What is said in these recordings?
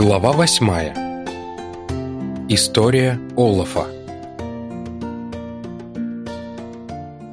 Глава восьмая. История Олафа.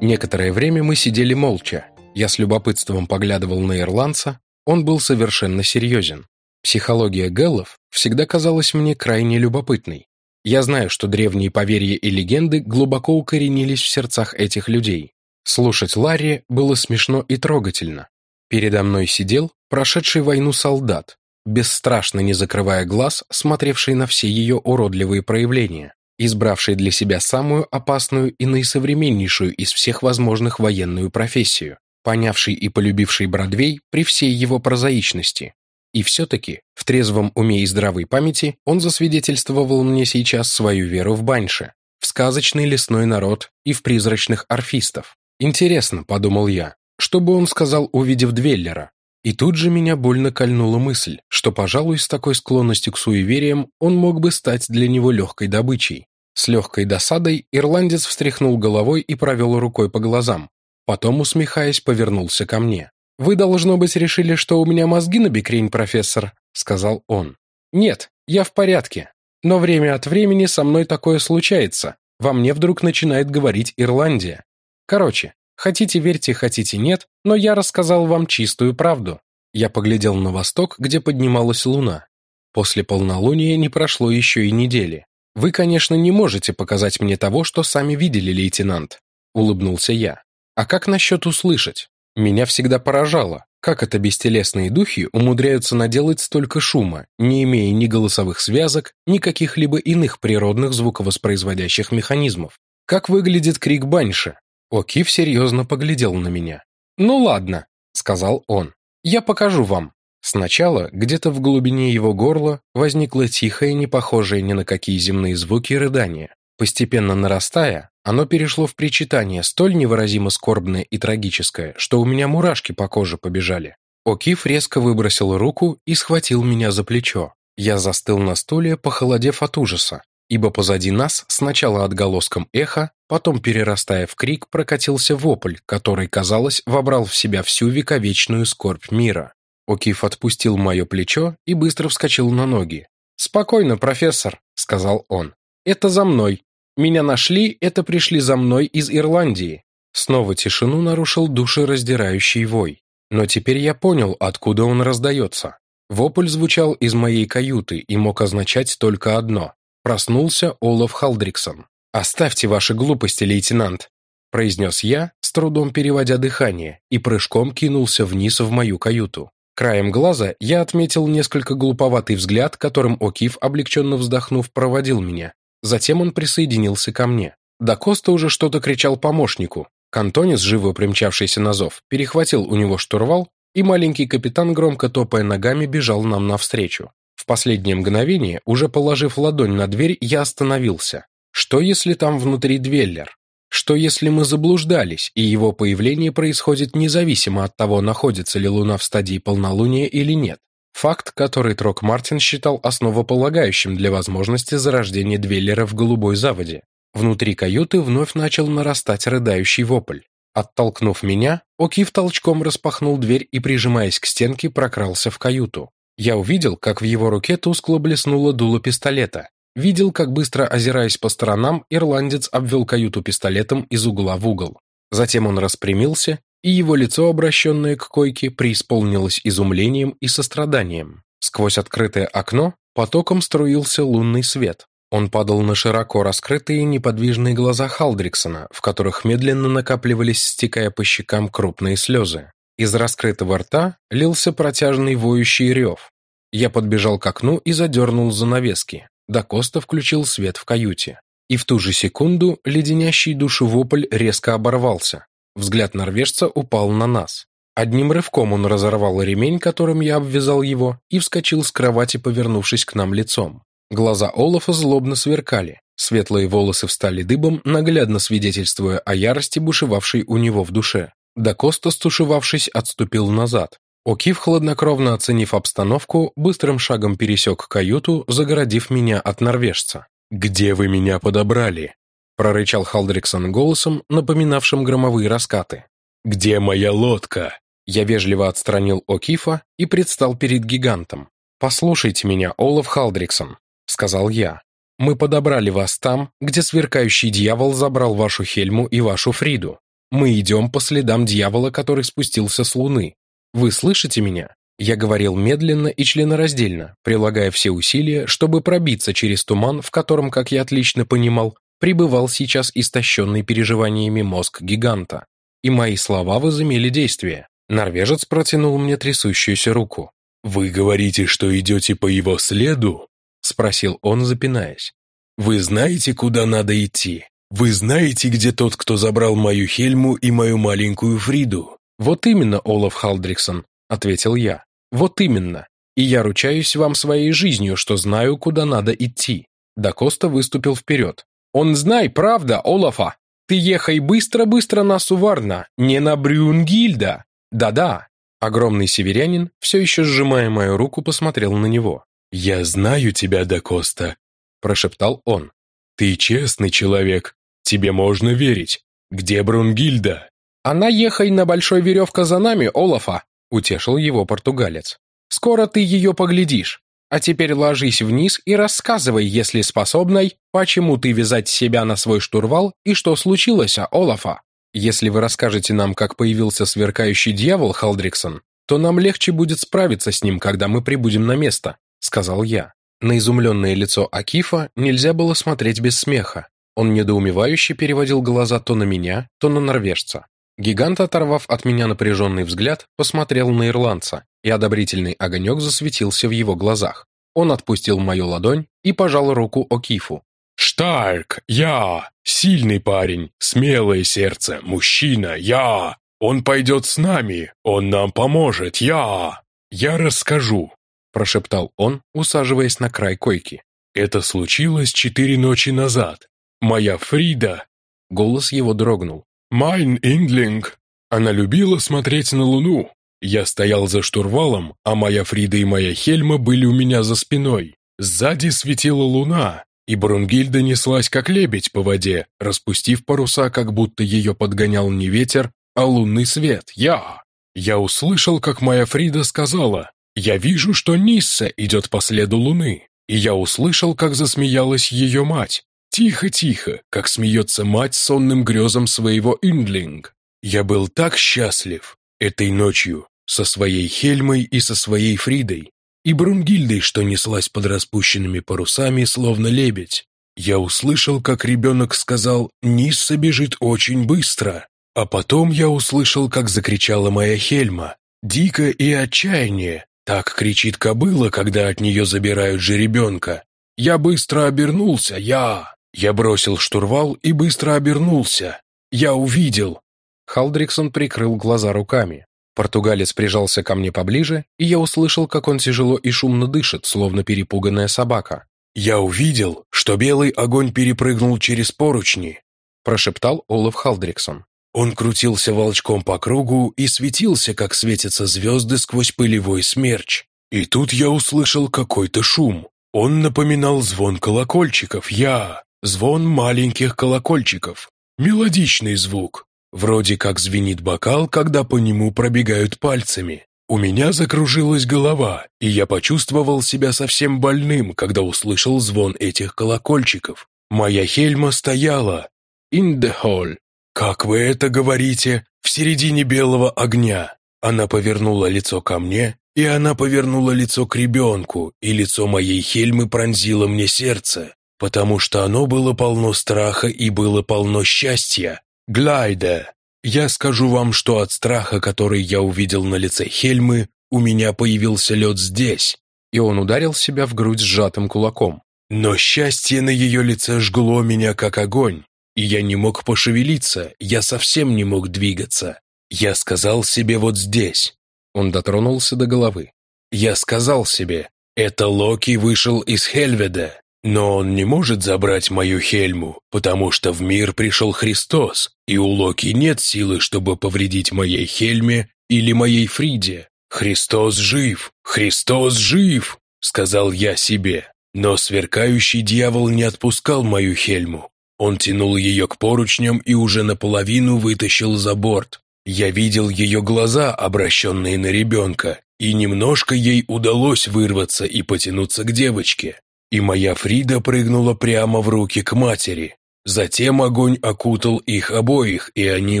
Некоторое время мы сидели молча. Я с любопытством поглядывал на ирландца, он был совершенно серьезен. Психология Геллов всегда казалась мне крайне любопытной. Я знаю, что древние поверья и легенды глубоко укоренились в сердцах этих людей. Слушать Ларри было смешно и трогательно. Передо мной сидел прошедший войну солдат, бесстрашно не закрывая глаз, смотревший на все ее уродливые проявления, избравший для себя самую опасную и наисовременнейшую из всех возможных военную профессию, понявший и полюбивший Бродвей при всей его прозаичности. И все-таки, в трезвом уме и здравой памяти, он засвидетельствовал мне сейчас свою веру в Баньше, в сказочный лесной народ и в призрачных орфистов. Интересно, подумал я, что бы он сказал, увидев Двеллера, и тут же меня больно кольнула мысль, что, пожалуй, с такой склонностью к суевериям он мог бы стать для него легкой добычей. С легкой досадой ирландец встряхнул головой и провел рукой по глазам. Потом, усмехаясь, повернулся ко мне. «Вы, должно быть, решили, что у меня мозги на бекрень, профессор», — сказал он. «Нет, я в порядке. Но время от времени со мной такое случается. Во мне вдруг начинает говорить Ирландия. Короче, Хотите верьте, хотите нет, но я рассказал вам чистую правду. Я поглядел на восток, где поднималась луна. После полнолуния не прошло еще и недели. Вы, конечно, не можете показать мне того, что сами видели, лейтенант, улыбнулся я. А как насчет услышать? Меня всегда поражало, как это бестелесные духи умудряются наделать столько шума, не имея ни голосовых связок, ни каких-либо иных природных звуковоспроизводящих механизмов. Как выглядит крик баньши? Окиф серьезно поглядел на меня. «Ну ладно», — сказал он, — «я покажу вам». Сначала где-то в глубине его горла возникло тихое, не похожее ни на какие земные звуки рыдание. Постепенно нарастая, оно перешло в причитание столь невыразимо скорбное и трагическое, что у меня мурашки по коже побежали. Окиф резко выбросил руку и схватил меня за плечо. Я застыл на стуле, похолодев от ужаса ибо позади нас сначала отголоском эха, потом, перерастая в крик, прокатился вопль, который, казалось, вобрал в себя всю вековечную скорбь мира. Окиф отпустил мое плечо и быстро вскочил на ноги. «Спокойно, профессор», — сказал он. «Это за мной. Меня нашли, это пришли за мной из Ирландии». Снова тишину нарушил душераздирающий вой. Но теперь я понял, откуда он раздается. Вопль звучал из моей каюты и мог означать только одно Проснулся Олаф Халдриксон. «Оставьте ваши глупости, лейтенант», – произнес я, с трудом переводя дыхание, и прыжком кинулся вниз в мою каюту. Краем глаза я отметил несколько глуповатый взгляд, которым Окиф, облегченно вздохнув, проводил меня. Затем он присоединился ко мне. До Коста уже что-то кричал помощнику. Кантонис, живо примчавшийся на зов, перехватил у него штурвал, и маленький капитан, громко топая ногами, бежал нам навстречу. В последнее мгновение, уже положив ладонь на дверь, я остановился. Что если там внутри Двеллер? Что если мы заблуждались, и его появление происходит независимо от того, находится ли Луна в стадии полнолуния или нет? Факт, который Трок Мартин считал основополагающим для возможности зарождения Двеллера в голубой заводе. Внутри каюты вновь начал нарастать рыдающий вопль. Оттолкнув меня, Окиф толчком распахнул дверь и, прижимаясь к стенке, прокрался в каюту. Я увидел, как в его руке тускло блеснуло дуло пистолета. Видел, как быстро озираясь по сторонам, ирландец обвел каюту пистолетом из угла в угол. Затем он распрямился, и его лицо, обращенное к койке, преисполнилось изумлением и состраданием. Сквозь открытое окно потоком струился лунный свет. Он падал на широко раскрытые неподвижные глаза Халдриксона, в которых медленно накапливались, стекая по щекам крупные слезы. Из раскрытого рта лился протяжный воющий рев. Я подбежал к окну и задернул занавески. Да Коста включил свет в каюте. И в ту же секунду леденящий душу вопль резко оборвался. Взгляд норвежца упал на нас. Одним рывком он разорвал ремень, которым я обвязал его, и вскочил с кровати, повернувшись к нам лицом. Глаза Олафа злобно сверкали. Светлые волосы встали дыбом, наглядно свидетельствуя о ярости, бушевавшей у него в душе. Да Коста, стушевавшись, отступил назад. Окиф, хладнокровно оценив обстановку, быстрым шагом пересек каюту, загородив меня от норвежца. «Где вы меня подобрали?» — прорычал Халдриксон голосом, напоминавшим громовые раскаты. «Где моя лодка?» Я вежливо отстранил Окифа и предстал перед гигантом. «Послушайте меня, Олаф Халдриксон», — сказал я. «Мы подобрали вас там, где сверкающий дьявол забрал вашу Хельму и вашу Фриду. Мы идем по следам дьявола, который спустился с Луны. Вы слышите меня?» Я говорил медленно и членораздельно, прилагая все усилия, чтобы пробиться через туман, в котором, как я отлично понимал, пребывал сейчас истощенный переживаниями мозг гиганта. И мои слова возымели действие. Норвежец протянул мне трясущуюся руку. «Вы говорите, что идете по его следу?» — спросил он, запинаясь. «Вы знаете, куда надо идти? Вы знаете, где тот, кто забрал мою Хельму и мою маленькую Фриду?» «Вот именно, Олаф Халдриксон», — ответил я. «Вот именно. И я ручаюсь вам своей жизнью, что знаю, куда надо идти». Да Коста выступил вперед. «Он знай, правда, Олафа! Ты ехай быстро-быстро на Суварна, не на Брюнгильда! Да-да, Огромный северянин, все еще сжимая мою руку, посмотрел на него. «Я знаю тебя, Дакоста», – прошептал он. «Ты честный человек. Тебе можно верить. Где Брунгильда?» «Она ехай на большой веревка за нами, Олафа», – утешил его португалец. «Скоро ты ее поглядишь. А теперь ложись вниз и рассказывай, если способной, почему ты вязать себя на свой штурвал и что случилось, Олафа». Если вы расскажете нам, как появился сверкающий дьявол Халдриксон, то нам легче будет справиться с ним, когда мы прибудем на место», — сказал я. На изумленное лицо Акифа нельзя было смотреть без смеха. Он недоумевающе переводил глаза то на меня, то на норвежца. Гигант, оторвав от меня напряженный взгляд, посмотрел на ирландца, и одобрительный огонек засветился в его глазах. Он отпустил мою ладонь и пожал руку Окифу. «Штарк, я! Сильный парень, смелое сердце, мужчина, я! Он пойдет с нами, он нам поможет, я! Я расскажу!» Прошептал он, усаживаясь на край койки. «Это случилось четыре ночи назад. Моя Фрида...» Голос его дрогнул. «Майн Инглинг. Она любила смотреть на луну. Я стоял за штурвалом, а моя Фрида и моя Хельма были у меня за спиной. Сзади светила луна, и Брунгильда неслась, как лебедь по воде, распустив паруса, как будто ее подгонял не ветер, а лунный свет. Я! Я услышал, как моя Фрида сказала, «Я вижу, что Нисса идет по следу луны». И я услышал, как засмеялась ее мать. Тихо-тихо, как смеется мать сонным грезом своего Индлинг. Я был так счастлив этой ночью со своей Хельмой и со своей Фридой и Брунгильдой, что неслась под распущенными парусами, словно лебедь. Я услышал, как ребенок сказал «Нисса бежит очень быстро», а потом я услышал, как закричала моя Хельма. Дико и отчаяние. Так кричит кобыла, когда от нее забирают жеребенка. Я быстро обернулся, я... Я бросил штурвал и быстро обернулся. Я увидел. Халдриксон прикрыл глаза руками. Португалец прижался ко мне поближе, и я услышал, как он тяжело и шумно дышит, словно перепуганная собака. «Я увидел, что белый огонь перепрыгнул через поручни», прошептал Олаф Халдриксон. Он крутился волчком по кругу и светился, как светятся звезды сквозь пылевой смерч. И тут я услышал какой-то шум. Он напоминал звон колокольчиков. Я... Звон маленьких колокольчиков. Мелодичный звук. Вроде как звенит бокал, когда по нему пробегают пальцами. У меня закружилась голова, и я почувствовал себя совсем больным, когда услышал звон этих колокольчиков. Моя Хельма стояла. In the hall. Как вы это говорите? В середине белого огня. Она повернула лицо ко мне, и она повернула лицо к ребенку, и лицо моей Хельмы пронзило мне сердце, потому что оно было полно страха и было полно счастья. Глайде, я скажу вам, что от страха, который я увидел на лице Хельмы, у меня появился лед здесь, и он ударил себя в грудь сжатым кулаком. Но счастье на ее лице жгло меня, как огонь, и я не мог пошевелиться, я совсем не мог двигаться. Я сказал себе вот здесь. Он дотронулся до головы. Я сказал себе, это Локи вышел из Хельведа, но он не может забрать мою Хельму, потому что в мир пришел Христос, и у Локи нет силы, чтобы повредить моей Хельме или моей Фриде. Христос жив! Христос жив! Сказал я себе. Но сверкающий дьявол не отпускал мою Хельму. Он тянул ее к поручням и уже наполовину вытащил за борт. Я видел ее глаза, обращенные на ребенка, и немножко ей удалось вырваться и потянуться к девочке. И моя Фрида прыгнула прямо в руки к матери. Затем огонь окутал их обоих, и они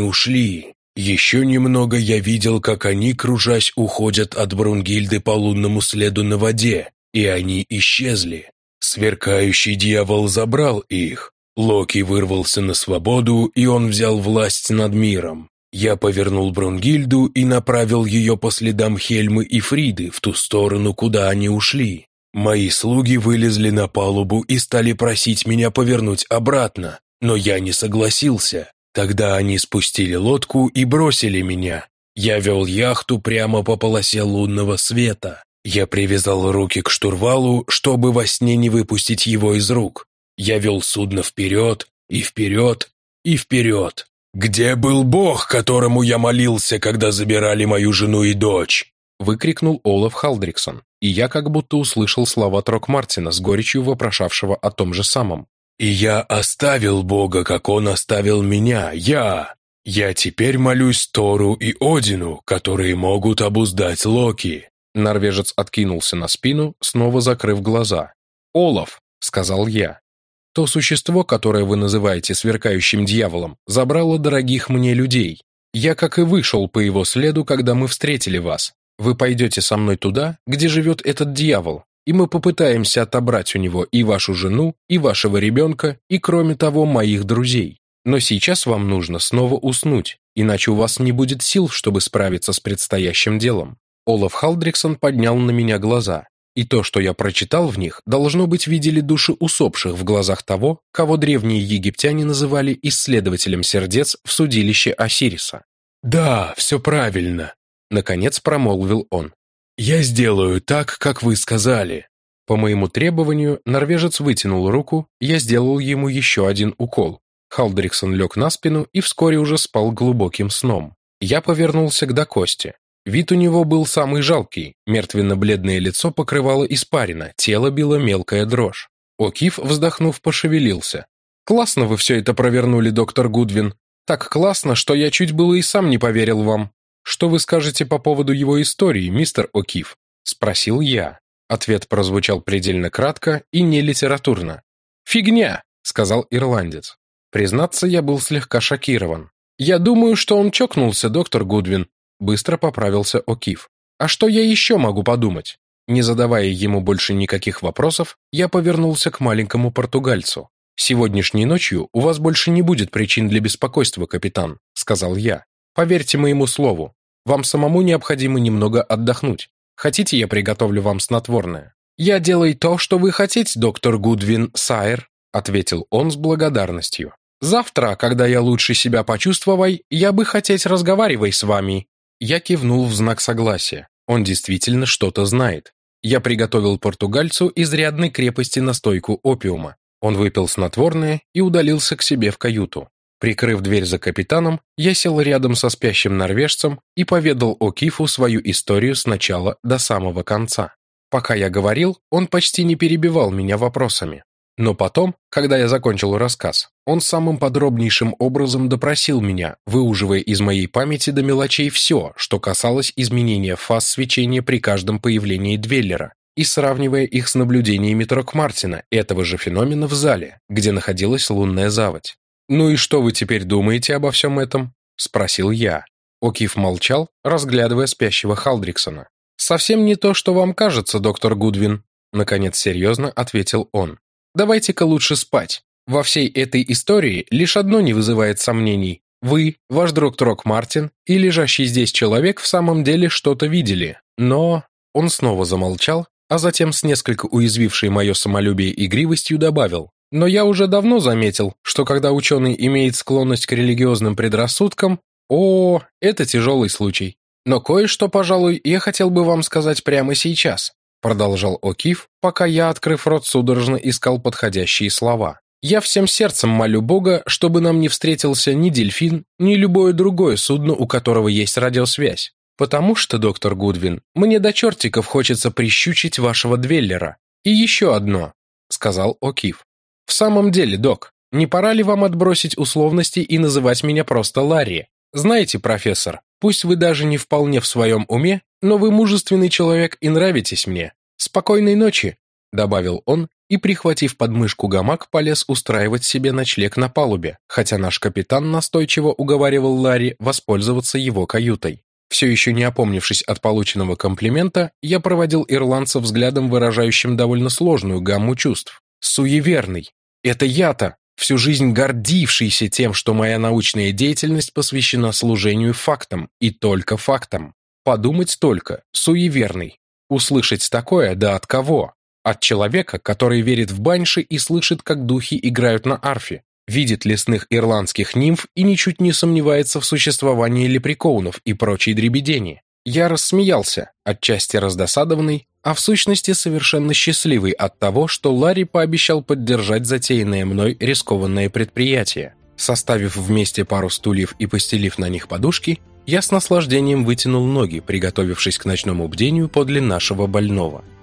ушли. Еще немного я видел, как они, кружась, уходят от Брунгильды по лунному следу на воде, и они исчезли. Сверкающий дьявол забрал их. Локи вырвался на свободу, и он взял власть над миром. Я повернул Брунгильду и направил ее по следам Хельмы и Фриды в ту сторону, куда они ушли. Мои слуги вылезли на палубу и стали просить меня повернуть обратно, но я не согласился. Тогда они спустили лодку и бросили меня. Я вел яхту прямо по полосе лунного света. Я привязал руки к штурвалу, чтобы во сне не выпустить его из рук. Я вел судно вперед и вперед и вперед. «Где был Бог, которому я молился, когда забирали мою жену и дочь?» выкрикнул Олаф Халдриксон, и я как будто услышал слова Трок Мартина с горечью вопрошавшего о том же самом. И я оставил Бога, как Он оставил меня, я. Я теперь молюсь Тору и Одину, которые могут обуздать Локи». Норвежец откинулся на спину, снова закрыв глаза. «Олаф», — сказал я, — «то существо, которое вы называете сверкающим дьяволом, забрало дорогих мне людей. Я, как и вышел по его следу, когда мы встретили вас. Вы пойдете со мной туда, где живет этот дьявол, и мы попытаемся отобрать у него и вашу жену, и вашего ребенка, и, кроме того, моих друзей. Но сейчас вам нужно снова уснуть, иначе у вас не будет сил, чтобы справиться с предстоящим делом». Олаф Халдриксон поднял на меня глаза, и то, что я прочитал в них, должно быть, видели души усопших в глазах того, кого древние египтяне называли исследователем сердец в судилище Осириса. «Да, все правильно», — наконец промолвил он. «Я сделаю так, как вы сказали». По моему требованию, норвежец вытянул руку, я сделал ему еще один укол. Халдриксон лег на спину и вскоре уже спал глубоким сном. Я повернулся к Дакосте. Вид у него был самый жалкий, мертвенно-бледное лицо покрывало испарина, тело било мелкая дрожь. Окиф, вздохнув, пошевелился. «Классно вы все это провернули, доктор Гудвин. Так классно, что я чуть было и сам не поверил вам. «Что вы скажете по поводу его истории, мистер О'Кив?» – спросил я. Ответ прозвучал предельно кратко и не литературно. «Фигня!» – сказал ирландец. Признаться, я был слегка шокирован. «Я думаю, что он чокнулся, доктор Гудвин», – быстро поправился О'Кив. «А что я еще могу подумать?» Не задавая ему больше никаких вопросов, я повернулся к маленькому португальцу. «Сегодняшней ночью у вас больше не будет причин для беспокойства, капитан», — сказал я. «Поверьте моему слову, вам самому необходимо немного отдохнуть. Хотите, я приготовлю вам снотворное?» «Я делаю то, что вы хотите, доктор Гудвин Сайр», ответил он с благодарностью. «Завтра, когда я лучше себя почувствовай, я бы хотеть разговаривать с вами». Я кивнул в знак согласия. Он действительно что-то знает. Я приготовил португальцу изрядной крепости настойку опиума. Он выпил снотворное и удалился к себе в каюту. Прикрыв дверь за капитаном, я сел рядом со спящим норвежцем и поведал О'Кифу свою историю с начала до самого конца. Пока я говорил, он почти не перебивал меня вопросами. Но потом, когда я закончил рассказ, он самым подробнейшим образом допросил меня, выуживая из моей памяти до мелочей все, что касалось изменения фаз свечения при каждом появлении Двеллера, и сравнивая их с наблюдениями Трокмартина, этого же феномена в зале, где находилась лунная заводь. «Ну и что вы теперь думаете обо всем этом?» — спросил я. Окиф молчал, разглядывая спящего Халдриксона. «Совсем не то, что вам кажется, доктор Гудвин», — наконец серьезно ответил он. «Давайте-ка лучше спать. Во всей этой истории лишь одно не вызывает сомнений. Вы, ваш друг Трок Мартин и лежащий здесь человек в самом деле что-то видели. Но...» Он снова замолчал, а затем с несколько уязвившей мое самолюбие игривостью добавил. Но я уже давно заметил, что когда ученый имеет склонность к религиозным предрассудкам, о, это тяжелый случай. Но кое-что, пожалуй, я хотел бы вам сказать прямо сейчас, продолжал Окиф, пока я, открыв рот, судорожно искал подходящие слова. Я всем сердцем молю Бога, чтобы нам не встретился ни дельфин, ни любое другое судно, у которого есть радиосвязь. Потому что, доктор Гудвин, мне до чертиков хочется прищучить вашего Двеллера. И еще одно, сказал Окиф. «В самом деле, док, не пора ли вам отбросить условности и называть меня просто Ларри? Знаете, профессор, пусть вы даже не вполне в своем уме, но вы мужественный человек и нравитесь мне. Спокойной ночи», — добавил он и, прихватив подмышку гамак, полез устраивать себе ночлег на палубе, хотя наш капитан настойчиво уговаривал Ларри воспользоваться его каютой. Все еще не опомнившись от полученного комплимента, я проводил ирландца взглядом, выражающим довольно сложную гамму чувств. Суеверный. Это я-то, всю жизнь гордившийся тем, что моя научная деятельность посвящена служению фактам, и только фактам. Подумать только, суеверный. Услышать такое, да от кого? От человека, который верит в банши и слышит, как духи играют на арфе, видит лесных ирландских нимф и ничуть не сомневается в существовании лепрекоунов и прочей дребедени. Я рассмеялся, отчасти раздосадованный, а в сущности совершенно счастливый от того, что Ларри пообещал поддержать затеянное мной рискованное предприятие. Составив вместе пару стульев и постелив на них подушки, я с наслаждением вытянул ноги, приготовившись к ночному бдению подле нашего больного –